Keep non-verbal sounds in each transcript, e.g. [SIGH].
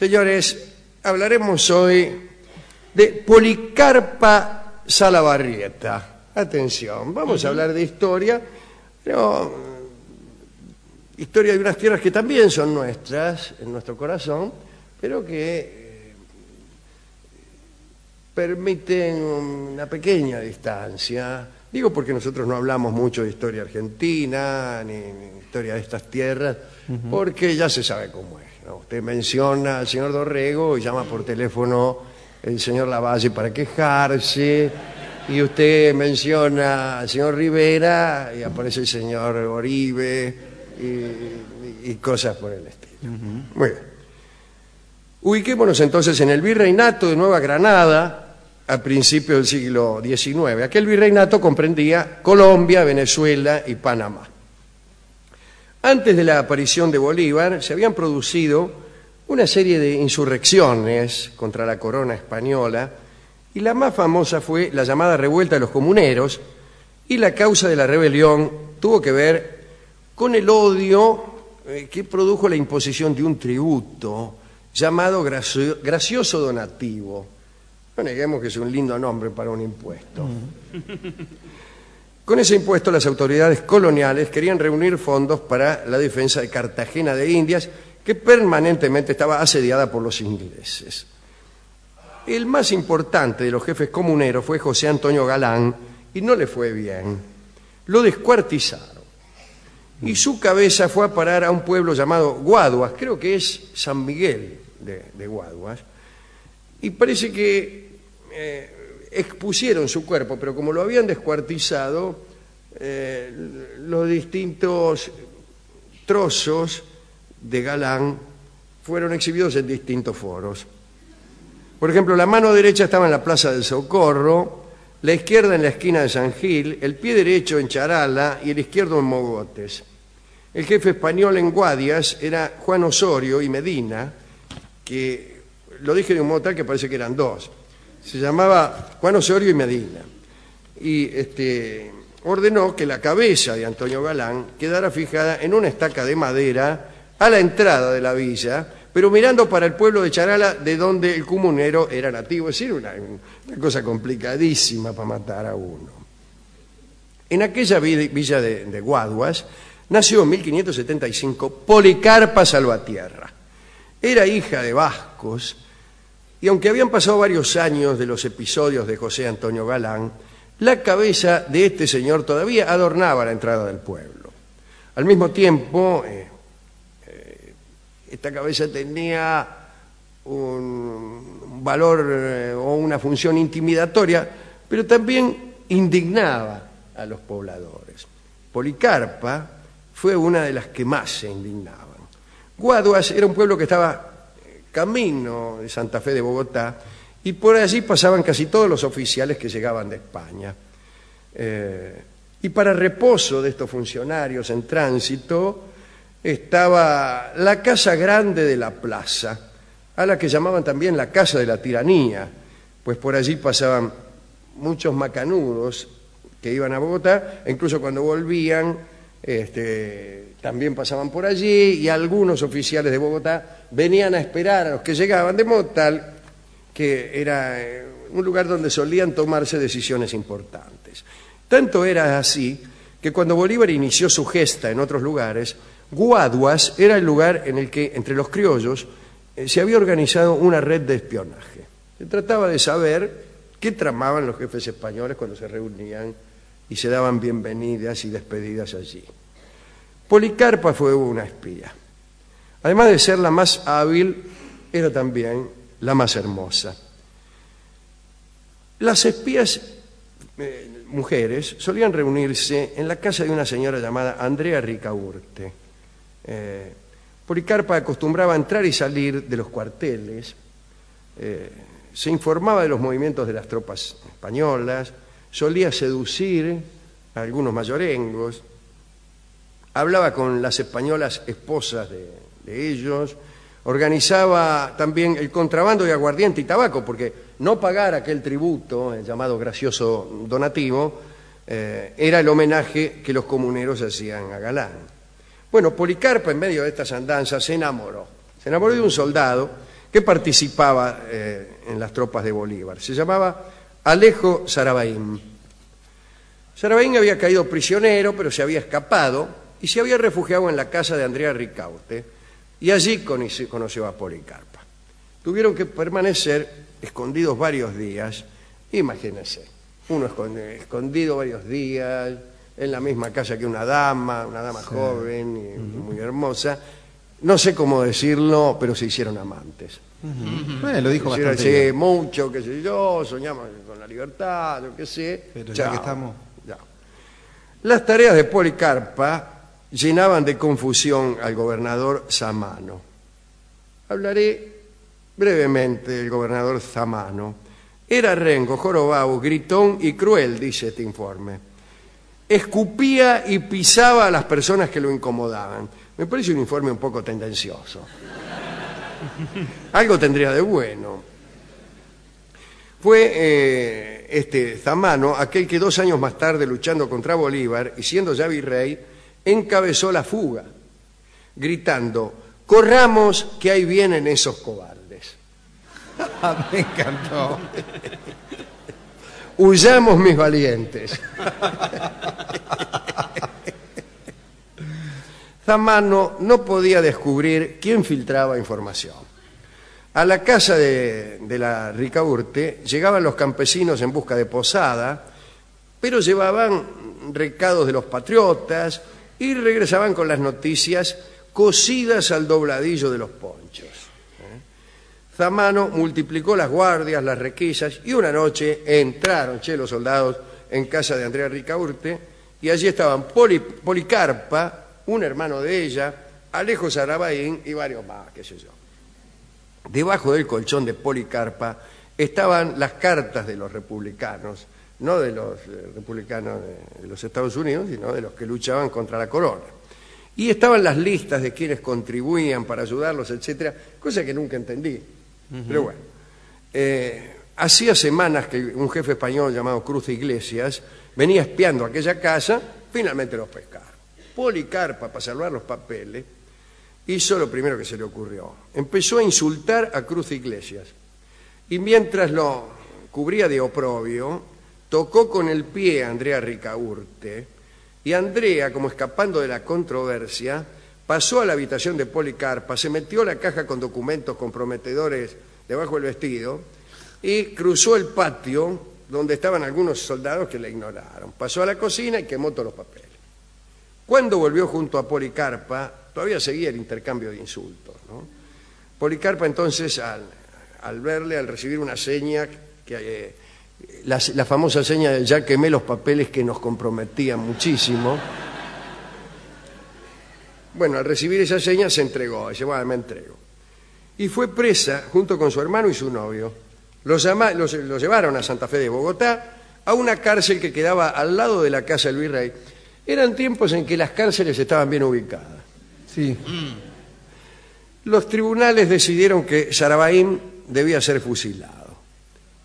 Señores, hablaremos hoy de Policarpa Salabarrieta. Atención, vamos a hablar de historia, pero mm, historia de unas tierras que también son nuestras, en nuestro corazón, pero que eh, permiten una pequeña distancia. Digo porque nosotros no hablamos mucho de historia argentina, ni, ni historia de estas tierras, porque ya se sabe cómo es. Usted menciona al señor Dorrego y llama por teléfono el señor Lavalle para quejarse, y usted menciona al señor Rivera y aparece el señor Oribe y, cosas por el estilo. Muy bien. Ubiquémonos entonces en el virreinato de Nueva Granada a principios del siglo XIX. Aquel virreinato comprendía Colombia, Venezuela y Panamá. Antes de la aparición de Bolívar se habían producido una serie de insurrecciones contra la corona española y la más famosa fue la llamada revuelta de los comuneros y la causa de la rebelión tuvo que ver con el odio eh, que produjo la imposición de un tributo llamado gracio- gracioso donativo. No neguemos que es un lindo nombre para un impuesto. [LAUGHS] Con ese impuesto las autoridades coloniales querían reunir fondos para la defensa de Cartagena de Indias, que permanentemente estaba asediada por los ingleses. El más importante de los jefes comuneros fue José Antonio Galán y no le fue bien. Lo descuartizaron y su cabeza fue a parar a un pueblo llamado Guaduas, creo que es San Miguel de, Guaduas, y parece que eh, expusieron su cuerpo, pero como lo habían descuartizado, eh, los distintos trozos de Galán fueron exhibidos en distintos foros. Por ejemplo, la mano derecha estaba en la Plaza del Socorro, la izquierda en la esquina de San Gil, el pie derecho en Charala y el izquierdo en Mogotes. El jefe español en Guadias era Juan Osorio y Medina, que lo dije de un modo tal que parece que eran dos. Se llamaba Juan Osorio y Medina. Y este, ordenó que la cabeza de Antonio Galán quedara fijada en una estaca de madera a la entrada de la villa, pero mirando para el pueblo de Charala, de donde el comunero era nativo. Es decir, una, cosa complicadísima para matar a uno. En aquella vi- villa de, de Guaduas nació en 1575 Policarpa Salvatierra. Era hija de vascos y aunque habían pasado varios años de los episodios de José Antonio Galán, la cabeza de este señor todavía adornaba la entrada del pueblo. Al mismo tiempo, eh, eh, esta cabeza tenía un valor eh, o una función intimidatoria, pero también indignaba a los pobladores. Policarpa fue una de las que más se indignaban. Guaduas era un pueblo que estaba camino de Santa Fe de Bogotá y por allí pasaban casi todos los oficiales que llegaban de España. Eh, y para reposo de estos funcionarios en tránsito estaba la Casa Grande de la Plaza, a la que llamaban también la Casa de la Tiranía, pues por allí pasaban muchos macanudos que iban a Bogotá, e incluso cuando volvían este, también pasaban por allí y algunos oficiales de Bogotá venían a esperar a los que llegaban, de modo que era eh, un lugar donde solían tomarse decisiones importantes. Tanto era así que cuando Bolívar inició su gesta en otros lugares, Guaduas era el lugar en el que, entre los criollos, eh, se había organizado una red de espionaje. Se trataba de saber qué tramaban los jefes españoles cuando se reunían y se daban bienvenidas y despedidas allí. Policarpa fue una espía. Además de ser la más hábil, era también la más hermosa. Las espías eh, mujeres solían reunirse en la casa de una señora llamada Andrea Ricaurte. Eh, Policarpa acostumbraba a entrar y salir de los cuarteles, eh, se informaba de los movimientos de las tropas españolas, solía seducir a algunos mayorengos, hablaba con las españolas esposas de, ellos, organizaba también el contrabando de aguardiente y tabaco, porque no pagar aquel tributo, el llamado gracioso donativo, eh, era el homenaje que los comuneros hacían a Galán. Bueno, Policarpa, en medio de estas andanzas, se enamoró. Se enamoró de un soldado que participaba eh, en las tropas de Bolívar. Se llamaba Alejo Sarabaín. Sarabaín había caído prisionero, pero se había escapado y se había refugiado en la casa de Andrea Ricaute y allí conoció a Policarpa. Tuvieron que permanecer escondidos varios días, imagínense, uno escondido varios días, en la misma casa que una dama, una dama joven y muy hermosa. No sé cómo decirlo, pero se hicieron amantes. lo dijo bastante sí, mucho, qué sé yo, soñamos con la libertad, lo que sé. Pero ya que estamos... Las tareas de Policarpa llenaban de confusión al gobernador Samano. Hablaré brevemente del gobernador Zamano. Era rengo, jorobado, gritón y cruel, dice este informe escupía y pisaba a las personas que lo incomodaban. Me parece un informe un poco tendencioso. Algo tendría de bueno. Fue eh, este Zamano aquel que dos años más tarde, luchando contra Bolívar y siendo ya virrey, encabezó la fuga, gritando, corramos que ahí vienen esos cobardes. [LAUGHS] Me encantó. [LAUGHS] Huyamos mis valientes. [LAUGHS] Zamano no podía descubrir quién filtraba información. A la casa de, la Ricaurte llegaban los campesinos en busca de posada, pero llevaban recados de los patriotas y regresaban con las noticias cosidas al dobladillo de los ponchos. Zamano multiplicó las guardias, las requisas, y una noche entraron che, los soldados en casa de Andrea Ricaurte, y allí estaban Policarpa, un hermano de ella, Alejo Sarabaín y varios más, qué sé yo. Debajo del colchón de Policarpa estaban las cartas de los republicanos, no de los eh, republicanos de los Estados Unidos, sino de los que luchaban contra la corona. Y estaban las listas de quienes contribuían para ayudarlos, etcétera, cosa que nunca entendí. Pero bueno, eh, hacía semanas que un jefe español llamado Cruz de Iglesias venía espiando aquella casa, finalmente los pescaron. Policarpa, para salvar los papeles, hizo lo primero que se le ocurrió. Empezó a insultar a Cruz Iglesias. Y mientras lo cubría de oprobio, tocó con el pie a Andrea Ricaurte, y Andrea, como escapando de la controversia, pasó a la habitación de Policarpa, se metió la caja con documentos comprometedores debajo del vestido y cruzó el patio donde estaban algunos soldados que la ignoraron. Pasó a la cocina y quemó todos los papeles. Cuando volvió junto a Policarpa, todavía seguía el intercambio de insultos. Policarpa entonces, al, verle, al recibir una seña, que, eh, la, la famosa seña de ya quemé los papeles que nos comprometían muchísimo, bueno, al recibir esa seña se entregó, dice, bueno, me entrego. Y fue presa junto con su hermano y su novio. Los, llevaron a Santa Fe de Bogotá, a una cárcel que quedaba al lado de la casa del virrey. Eran tiempos en que las cárceles estaban bien ubicadas. Sí. Los tribunales decidieron que Sarabaín debía ser fusilado.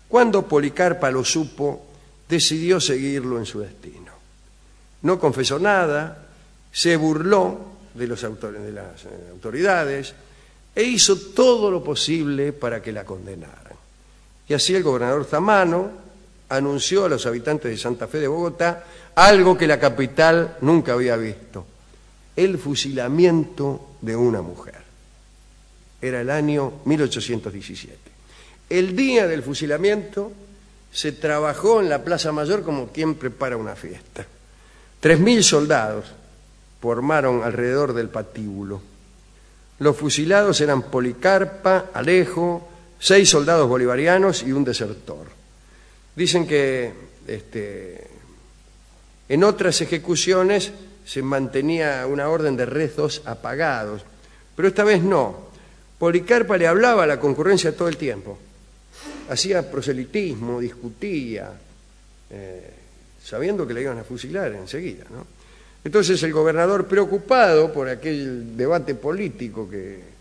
Cuando Policarpa lo supo, decidió seguirlo en su destino. No confesó nada, se burló de, los de las eh, autoridades e hizo todo lo posible para que la condenaran. Y así el gobernador Zamano anunció a los habitantes de Santa Fe de Bogotá algo que la capital nunca había visto, el fusilamiento de una mujer. Era el año 1817. El día del fusilamiento se trabajó en la Plaza Mayor como quien prepara una fiesta. Tres mil soldados formaron alrededor del patíbulo. Los fusilados eran Policarpa, Alejo, seis soldados bolivarianos y un desertor. Dicen que este, en otras ejecuciones se mantenía una orden de rezos apagados, pero esta vez no. Policarpa le hablaba a la concurrencia todo el tiempo. Hacía proselitismo, discutía, eh, sabiendo que le iban a fusilar enseguida, ¿no? Entonces el gobernador, preocupado por aquel debate político que,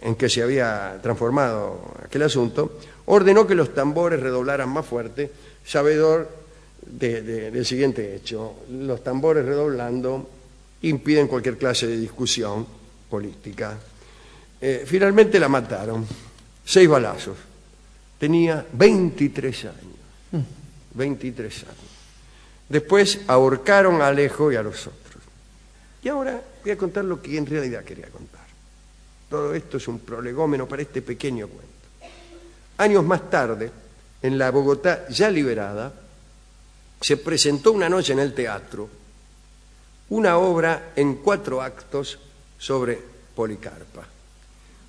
en que se había transformado aquel asunto, ordenó que los tambores redoblaran más fuerte, sabedor del siguiente hecho. Los tambores redoblando impiden cualquier clase de discusión política. Eh, finalmente la mataron. Seis balazos. Tenía 23 años. 23 años. Después ahorcaron a Alejo y a los otros. Y ahora voy a contar lo que en realidad quería contar. Todo esto es un prolegómeno para este pequeño cuento. Años más tarde, en la Bogotá ya liberada, se presentó una noche en el teatro una obra en cuatro actos sobre Policarpa.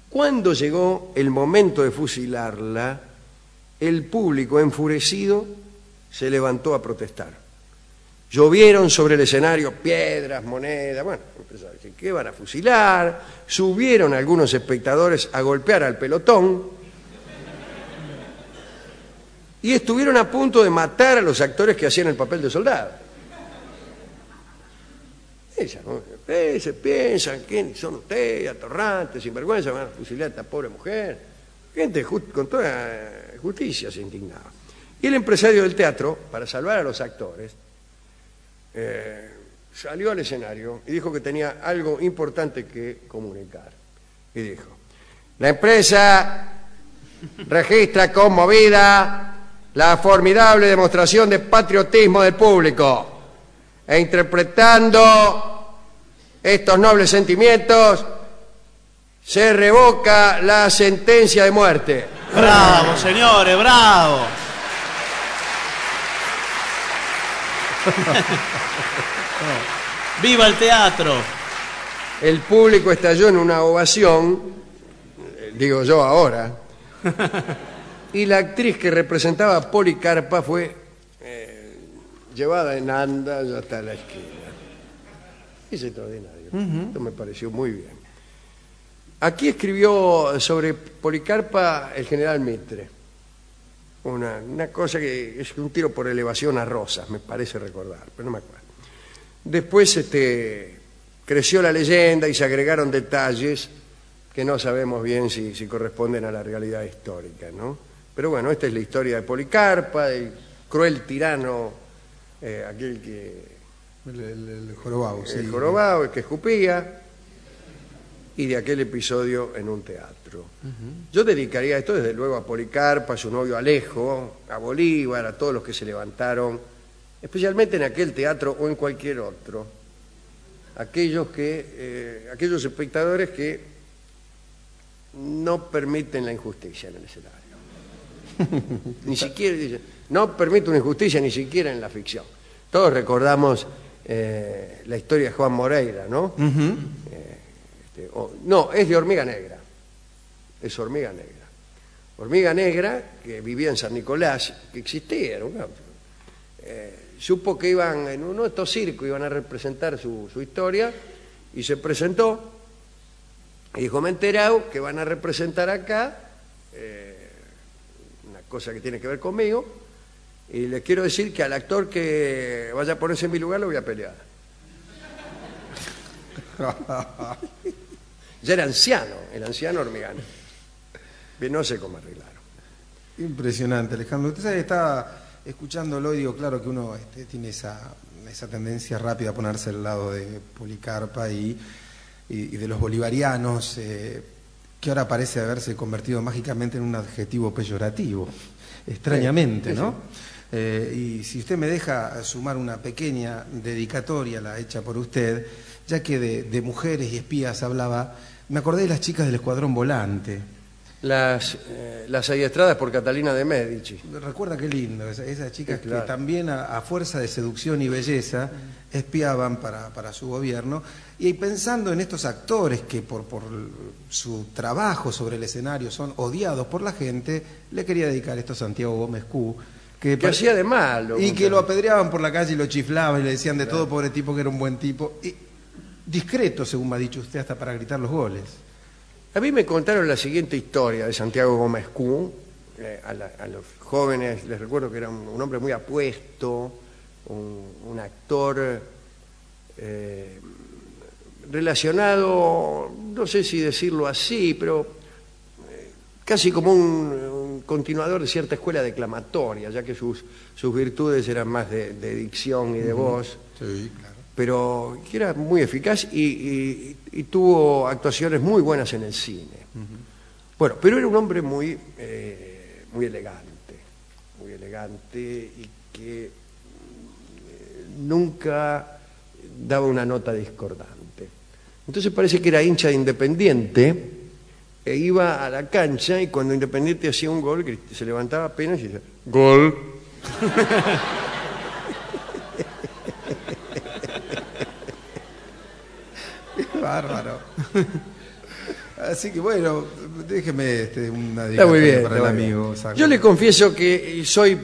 Cuando llegó el momento de fusilarla, el público enfurecido se levantó a protestar. Llovieron sobre el escenario piedras, monedas, bueno, ¿qué van a fusilar? Subieron algunos espectadores a golpear al pelotón y estuvieron a punto de matar a los actores que hacían el papel de soldado. Eh, se piensan, ¿quiénes son ustedes, atorrantes, sinvergüenza, van a fusilar a esta pobre mujer? Gente con toda justicia se indignaba. Y el empresario del teatro, para salvar a los actores, eh, salió al escenario y dijo que tenía algo importante que comunicar. Y dijo, la empresa registra conmovida la formidable demostración de patriotismo del público e interpretando estos nobles sentimientos se revoca la sentencia de muerte. Bravo, señores, bravo. [LAUGHS] ¡Viva el teatro! El público estalló en una ovación, digo yo ahora, y la actriz que representaba a Policarpa fue eh, llevada en andas hasta la esquina. Es extraordinario. Esto me pareció muy bien. Aquí escribió sobre Policarpa el general Mitre. Una, una cosa que es un tiro por elevación a Rosas, me parece recordar, pero no me acuerdo. Después este, creció la leyenda y se agregaron detalles que no sabemos bien si, corresponden a la realidad histórica, ¿no? Pero bueno, esta es la historia de Policarpa, el cruel tirano, eh, aquel que... El, el, jorobado, El jorobado, el que escupía, y de aquel episodio en un teatro. Yo dedicaría esto desde luego a Policarpa, a su novio Alejo, a Bolívar, a todos los que se levantaron especialmente en aquel teatro o en cualquier otro, aquellos, que, eh, aquellos espectadores que no permiten la injusticia en el escenario. [LAUGHS] ni siquiera, no permite una injusticia ni siquiera en la ficción. Todos recordamos eh, la historia de Juan Moreira, ¿no? Este, no, es de Hormiga Negra. Es Hormiga Negra. Hormiga Negra, que vivía en San Nicolás, que existía, ¿no? supo que iban en uno de estos circos, iban a representar su, historia, y se presentó, y dijo, me he enterado que van a representar acá eh, una cosa que tiene que ver conmigo, y les quiero decir que al actor que vaya a ponerse en mi lugar lo voy a pelear. [LAUGHS] ya era anciano, el anciano hormigano. No sé cómo arreglaron. Impresionante, Alejandro. Usted sabe, está escuchándolo digo, claro que uno este, tiene esa, esa, tendencia rápida a ponerse al lado de Policarpa y, de los bolivarianos, eh, que ahora parece haberse convertido mágicamente en un adjetivo peyorativo, extrañamente, ¿no? Eh, y si usted me deja sumar una pequeña dedicatoria, la hecha por usted, ya que de, de mujeres y espías hablaba, me acordé de las chicas del Escuadrón Volante las, eh, las adiestradas por Catalina de Medici. Recuerda qué lindo, esas chicas que también a, fuerza de seducción y belleza espiaban para, para, su gobierno. Y pensando en estos actores que por, por su trabajo sobre el escenario son odiados por la gente, le quería dedicar esto a Santiago Gómez Q. Que, hacía de malo. Y que lo apedreaban por la calle y lo chiflaban y le decían de todo, pobre tipo, que era un buen tipo. Y discreto, según me ha dicho usted, hasta para gritar los goles. A mí me contaron la siguiente historia de Santiago Gómez Kuhn. Eh, a, los jóvenes les recuerdo que era un, hombre muy apuesto, un, actor eh, relacionado, no sé si decirlo así, pero eh, casi como un, continuador de cierta escuela declamatoria, ya que sus, sus virtudes eran más de, dicción y de voz. Sí, claro pero que era muy eficaz y, y- y tuvo actuaciones muy buenas en el cine. Bueno, pero era un hombre muy, eh, muy elegante, muy elegante y que eh, nunca daba una nota discordante. Entonces parece que era hincha de Independiente e iba a la cancha y cuando Independiente hacía un gol se levantaba apenas y decía, gol. [LAUGHS] Bárbaro. [LAUGHS] Así que bueno, déjeme este, una Está muy bien. para el amigo. Saco. Yo le confieso que soy,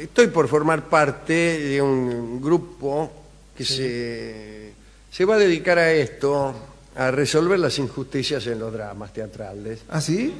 estoy por formar parte de un grupo que se, se va a dedicar a esto, a resolver las injusticias en los dramas teatrales. ¿Ah, sí?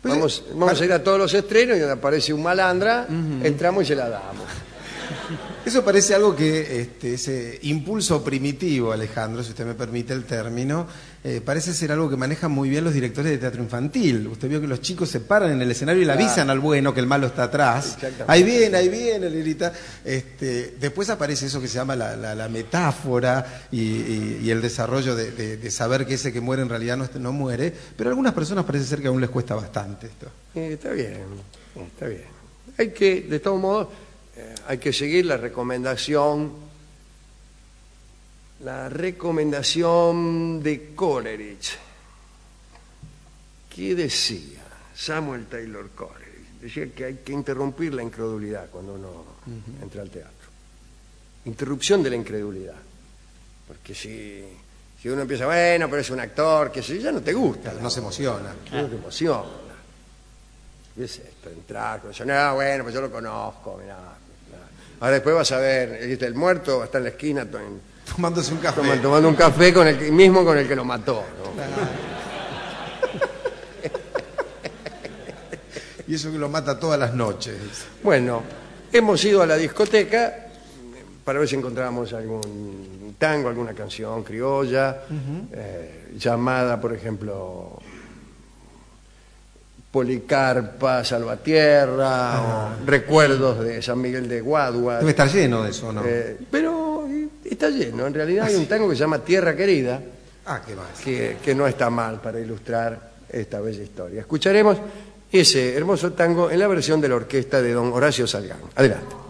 Pues, Vamos, eh, vamos para- a ir a todos los estrenos y aparece un malandra, entramos y se la damos. [LAUGHS] Eso parece algo que este, ese impulso primitivo, Alejandro, si usted me permite el término, eh, parece ser algo que manejan muy bien los directores de teatro infantil. Usted vio que los chicos se paran en el escenario y le Claro. avisan al bueno que el malo está atrás. Ahí viene, ahí viene, le grita. Este, después aparece eso que se llama la, la- la metáfora y, y- y el desarrollo de, de- de saber que ese que muere en realidad no, no muere. Pero a algunas personas parece ser que aún les cuesta bastante esto. Eh, está bien, está bien. Hay que, de todos modos, eh, hay que seguir la recomendación, la recomendación de Coleridge. ¿Qué decía Samuel Taylor Coleridge? Decía que hay que interrumpir la incredulidad cuando uno entra al teatro. Interrupción de la incredulidad. Porque si, si uno empieza, bueno, pero es un actor, que si ya no te gusta. la No se emociona. No te emociona. ¿Qué es esto? Entrar, con eso, no, bueno, pues yo lo conozco, mirá. Ahora después vas a ver, el muerto está en la esquina en- Tomándose un café. toma- tomando un café con el que- mismo con el que lo mató. ¿no? [LAUGHS] Y eso que lo mata todas las noches. Bueno, hemos ido a la discoteca para ver si encontrábamos algún tango, alguna canción criolla, eh, llamada, por ejemplo, Policarpa, Salvatierra, o Recuerdos de San Miguel de Guadua. Debe estar lleno de eso, ¿no? Eh, pero está lleno. En realidad hay un tango que se llama Tierra Querida, ah, qué que, que no está mal para ilustrar esta bella historia. Escucharemos ese hermoso tango en la versión de la orquesta de don Horacio Salgán. Adelante.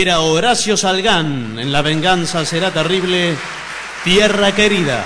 Era Horacio Salgán. En la venganza será terrible. Tierra querida.